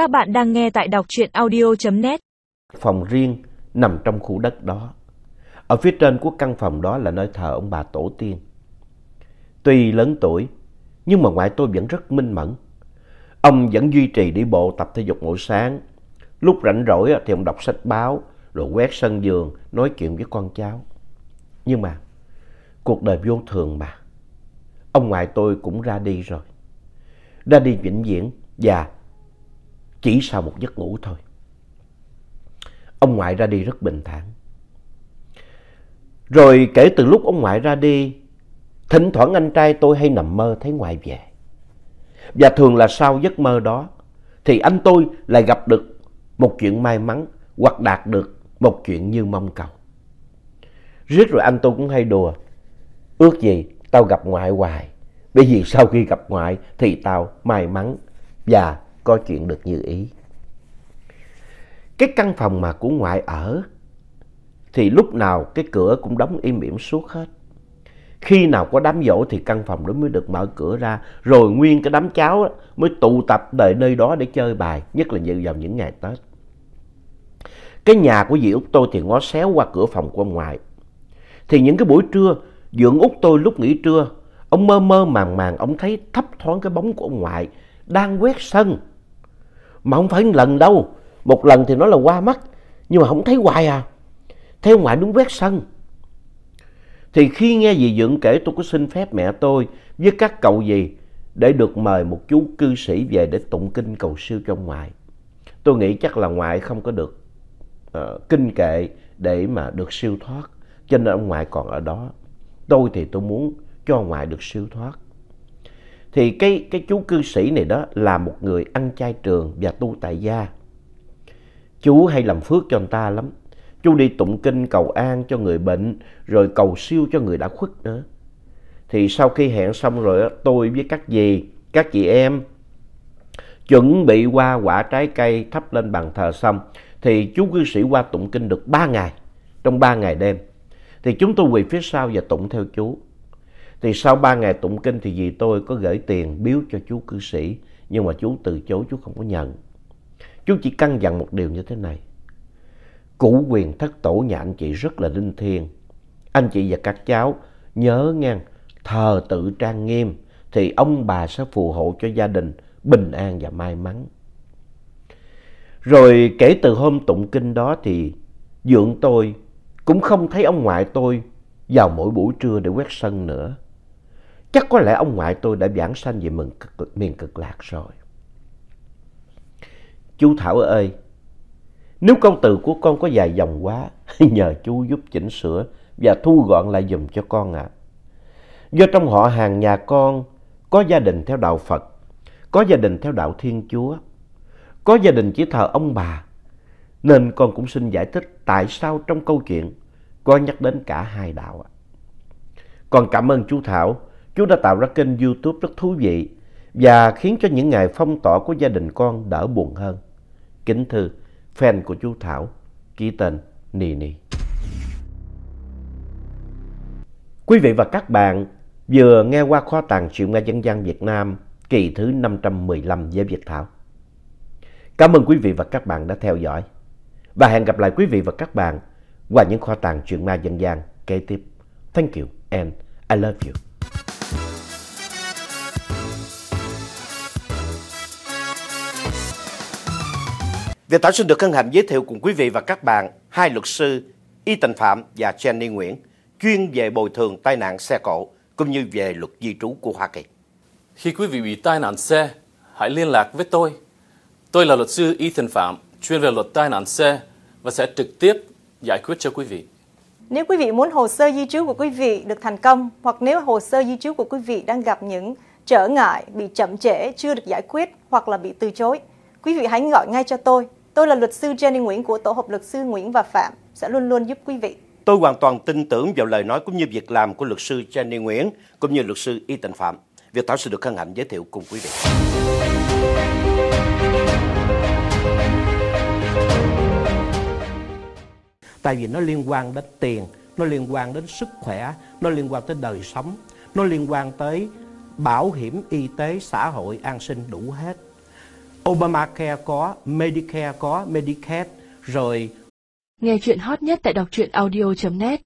Các bạn đang nghe tại đọc truyện audio.net. Phòng riêng nằm trong khu đất đó. Ở phía trên của căn phòng đó là nơi thờ ông bà tổ tiên. Tuy lớn tuổi, nhưng mà ngoại tôi vẫn rất minh mẫn. Ông vẫn duy trì đi bộ tập thể dục mỗi sáng. Lúc rảnh rỗi thì ông đọc sách báo, rồi quét sân vườn, nói chuyện với con cháu. Nhưng mà, cuộc đời vô thường mà. Ông ngoại tôi cũng ra đi rồi. Ra đi vĩnh viễn và chỉ sau một giấc ngủ thôi. Ông ngoại ra đi rất bình thản. Rồi kể từ lúc ông ngoại ra đi, thỉnh thoảng anh trai tôi hay nằm mơ thấy ngoại về. Và thường là sau giấc mơ đó, thì anh tôi lại gặp được một chuyện may mắn hoặc đạt được một chuyện như mong cầu. Riết rồi anh tôi cũng hay đùa, ước gì tao gặp ngoại hoài, bởi vì sau khi gặp ngoại thì tao may mắn và có chuyện được như ý. Cái căn phòng mà của ngoại ở thì lúc nào cái cửa cũng đóng im ỉm suốt hết. Khi nào có đám dỗ thì căn phòng đó mới được mở cửa ra, rồi nguyên cái đám cháu mới tụ tập đợi nơi đó để chơi bài, nhất là vào những ngày Tết. Cái nhà của dì Út tôi thì ngó xéo qua cửa phòng của ông ngoại. Thì những cái buổi trưa, dưỡng Út tôi lúc nghỉ trưa, ông mơ mơ màng màng, ông thấy thấp thoáng cái bóng của ông ngoại đang quét sân. Mà không phải một lần đâu, một lần thì nó là qua mắt, nhưng mà không thấy hoài à. Theo ngoại đúng quét sân. Thì khi nghe dì Dượng kể tôi có xin phép mẹ tôi với các cậu dì để được mời một chú cư sĩ về để tụng kinh cầu siêu cho ngoại. Tôi nghĩ chắc là ngoại không có được uh, kinh kệ để mà được siêu thoát. Cho nên ông ngoại còn ở đó. Tôi thì tôi muốn cho ngoại được siêu thoát. Thì cái, cái chú cư sĩ này đó là một người ăn chay trường và tu tại gia. Chú hay làm phước cho người ta lắm. Chú đi tụng kinh cầu an cho người bệnh, rồi cầu siêu cho người đã khuất nữa. Thì sau khi hẹn xong rồi, tôi với các dì, các chị em chuẩn bị qua quả trái cây thắp lên bàn thờ xong, thì chú cư sĩ qua tụng kinh được ba ngày, trong ba ngày đêm. Thì chúng tôi quỳ phía sau và tụng theo chú. Thì sau ba ngày tụng kinh thì dì tôi có gửi tiền biếu cho chú cư sĩ, nhưng mà chú từ chối, chú không có nhận. Chú chỉ căn dặn một điều như thế này. cũ quyền thất tổ nhà anh chị rất là linh thiêng. Anh chị và các cháu nhớ nghe, thờ tự trang nghiêm thì ông bà sẽ phù hộ cho gia đình bình an và may mắn. Rồi kể từ hôm tụng kinh đó thì dượng tôi cũng không thấy ông ngoại tôi vào mỗi buổi trưa để quét sân nữa. Chắc có lẽ ông ngoại tôi đã giảng sanh về miền cực, miền cực lạc rồi. Chú Thảo ơi, nếu câu từ của con có dài dòng quá, nhờ chú giúp chỉnh sửa và thu gọn lại dùm cho con ạ. À. Do trong họ hàng nhà con có gia đình theo đạo Phật, có gia đình theo đạo Thiên Chúa, có gia đình chỉ thờ ông bà, nên con cũng xin giải thích tại sao trong câu chuyện có nhắc đến cả hai đạo. ạ Con cảm ơn chú Thảo, chú đã tạo ra kênh YouTube rất thú vị và khiến cho những ngày phong tỏa của gia đình con đỡ buồn hơn. Kính thưa, fan của chú Thảo, ký tên Nì Nì. Quý vị và các bạn vừa nghe qua kho tàng truyện nga dân gian Việt Nam kỳ thứ 515 với Việt Thảo. Cảm ơn quý vị và các bạn đã theo dõi. Và hẹn gặp lại quý vị và các bạn qua những kho tàng truyện ma dân gian kế tiếp. Thank you and I love you. Việt Thảo xin được hân hạnh giới thiệu cùng quý vị và các bạn hai luật sư Y Tình Phạm và Jenny Nguyễn chuyên về bồi thường tai nạn xe cộ cũng như về luật di trú của Hoa Kỳ. Khi quý vị bị tai nạn xe, hãy liên lạc với tôi. Tôi là luật sư Ethan Phạm, chuyên về luật tai nạn xe và sẽ trực tiếp giải quyết cho quý vị. Nếu quý vị muốn hồ sơ di trú của quý vị được thành công hoặc nếu hồ sơ di trú của quý vị đang gặp những trở ngại, bị chậm trễ, chưa được giải quyết hoặc là bị từ chối, quý vị hãy gọi ngay cho tôi. Tôi là luật sư Jenny Nguyễn của Tổ hợp luật sư Nguyễn và Phạm, sẽ luôn luôn giúp quý vị. Tôi hoàn toàn tin tưởng vào lời nói cũng như việc làm của luật sư Jenny Nguyễn cũng như luật sư Y Tịnh Phạm. Việt Thảo sẽ được hân hạnh giới thiệu cùng quý vị. Tại vì nó liên quan đến tiền, nó liên quan đến sức khỏe, nó liên quan tới đời sống, nó liên quan tới bảo hiểm y tế, xã hội, an sinh đủ hết. Obamacare có, Medicare có, Medicaid, rồi Nghe chuyện hot nhất tại đọc truyện audio.net